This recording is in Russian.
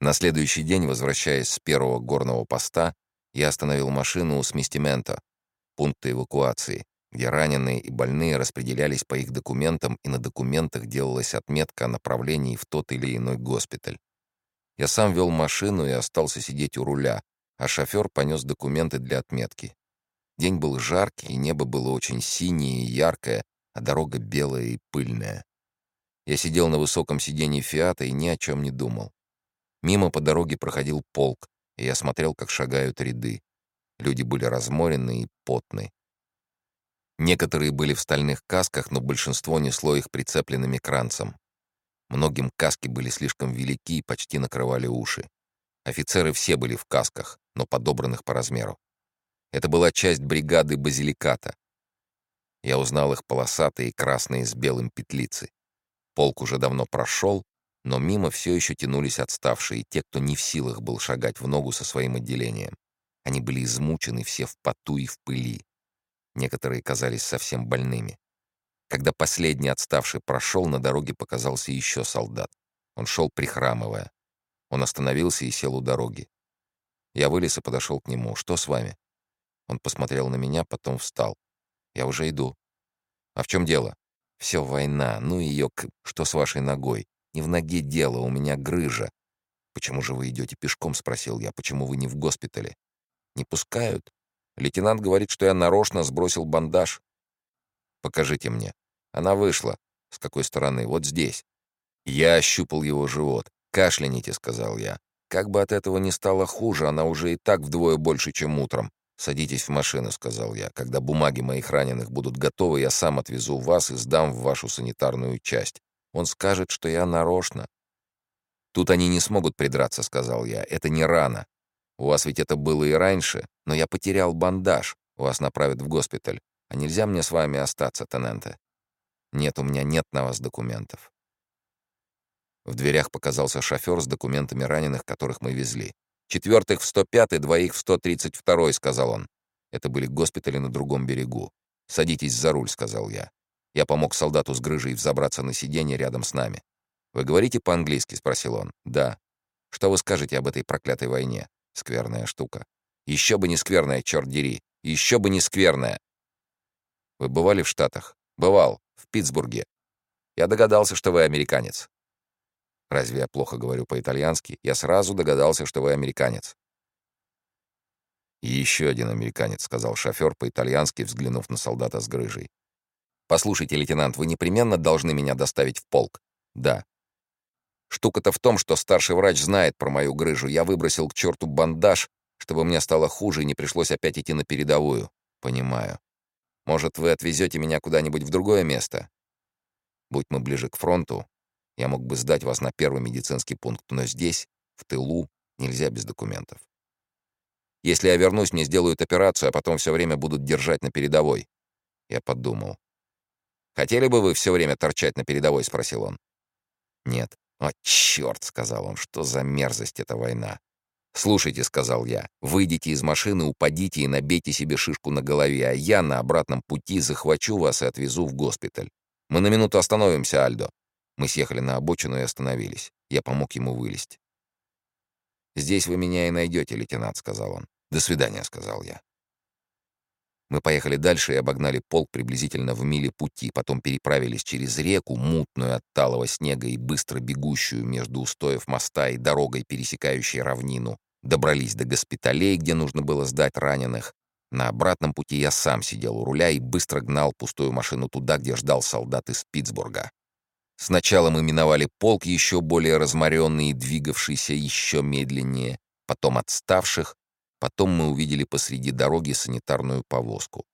На следующий день, возвращаясь с первого горного поста, я остановил машину у Сместимента, пункта эвакуации, где раненые и больные распределялись по их документам, и на документах делалась отметка о направлении в тот или иной госпиталь. Я сам вел машину и остался сидеть у руля, а шофер понес документы для отметки. День был жаркий, небо было очень синее и яркое, а дорога белая и пыльная. Я сидел на высоком сиденье «Фиата» и ни о чем не думал. Мимо по дороге проходил полк, и я смотрел, как шагают ряды. Люди были разморены и потны. Некоторые были в стальных касках, но большинство несло их прицепленными кранцем. Многим каски были слишком велики и почти накрывали уши. Офицеры все были в касках, но подобранных по размеру. Это была часть бригады базиликата. Я узнал их полосатые и красные с белым петлицы. Полк уже давно прошел, но мимо все еще тянулись отставшие, те, кто не в силах был шагать в ногу со своим отделением. Они были измучены все в поту и в пыли. Некоторые казались совсем больными. Когда последний отставший прошел, на дороге показался еще солдат. Он шел прихрамывая. Он остановился и сел у дороги. Я вылез и подошел к нему. «Что с вами?» Он посмотрел на меня, потом встал. «Я уже иду». «А в чем дело?» «Все война. Ну ее к... Что с вашей ногой?» Не в ноге дело, у меня грыжа. Почему же вы идете пешком, спросил я. Почему вы не в госпитале? Не пускают. Лейтенант говорит, что я нарочно сбросил бандаж. Покажите мне. Она вышла. С какой стороны? Вот здесь. Я ощупал его живот. «Кашляните», — сказал я. «Как бы от этого не стало хуже, она уже и так вдвое больше, чем утром. «Садитесь в машину», — сказал я. «Когда бумаги моих раненых будут готовы, я сам отвезу вас и сдам в вашу санитарную часть. Он скажет, что я нарочно. Тут они не смогут придраться, сказал я. Это не рано. У вас ведь это было и раньше, но я потерял бандаж. Вас направят в госпиталь. А нельзя мне с вами остаться, Тененте? Нет, у меня нет на вас документов. В дверях показался шофер с документами раненых, которых мы везли. «Четвертых в 105-й, двоих в 132-й», — сказал он. Это были госпитали на другом берегу. «Садитесь за руль», — сказал я. Я помог солдату с грыжей взобраться на сиденье рядом с нами. «Вы говорите по-английски?» — спросил он. «Да». «Что вы скажете об этой проклятой войне?» «Скверная штука». «Еще бы не скверная, черт дери! Еще бы не скверная!» «Вы бывали в Штатах?» «Бывал. В Питтсбурге. Я догадался, что вы американец». «Разве я плохо говорю по-итальянски? Я сразу догадался, что вы американец». «И еще один американец», — сказал шофер по-итальянски, взглянув на солдата с грыжей. «Послушайте, лейтенант, вы непременно должны меня доставить в полк». «Да». «Штука-то в том, что старший врач знает про мою грыжу. Я выбросил к черту бандаж, чтобы мне стало хуже и не пришлось опять идти на передовую». «Понимаю. Может, вы отвезете меня куда-нибудь в другое место?» «Будь мы ближе к фронту, я мог бы сдать вас на первый медицинский пункт, но здесь, в тылу, нельзя без документов. Если я вернусь, мне сделают операцию, а потом все время будут держать на передовой». Я подумал. «Хотели бы вы все время торчать на передовой?» — спросил он. «Нет». «О, черт!» — сказал он. «Что за мерзость эта война?» «Слушайте», — сказал я, — «выйдите из машины, упадите и набейте себе шишку на голове, а я на обратном пути захвачу вас и отвезу в госпиталь. Мы на минуту остановимся, Альдо». Мы съехали на обочину и остановились. Я помог ему вылезть. «Здесь вы меня и найдете, лейтенант», — сказал он. «До свидания», — сказал я. Мы поехали дальше и обогнали полк приблизительно в миле пути, потом переправились через реку, мутную от талого снега и быстро бегущую между устоев моста и дорогой, пересекающей равнину. Добрались до госпиталей, где нужно было сдать раненых. На обратном пути я сам сидел у руля и быстро гнал пустую машину туда, где ждал солдат из Питтсбурга. Сначала мы миновали полк, еще более разморенный и двигавшийся еще медленнее, потом отставших, Потом мы увидели посреди дороги санитарную повозку.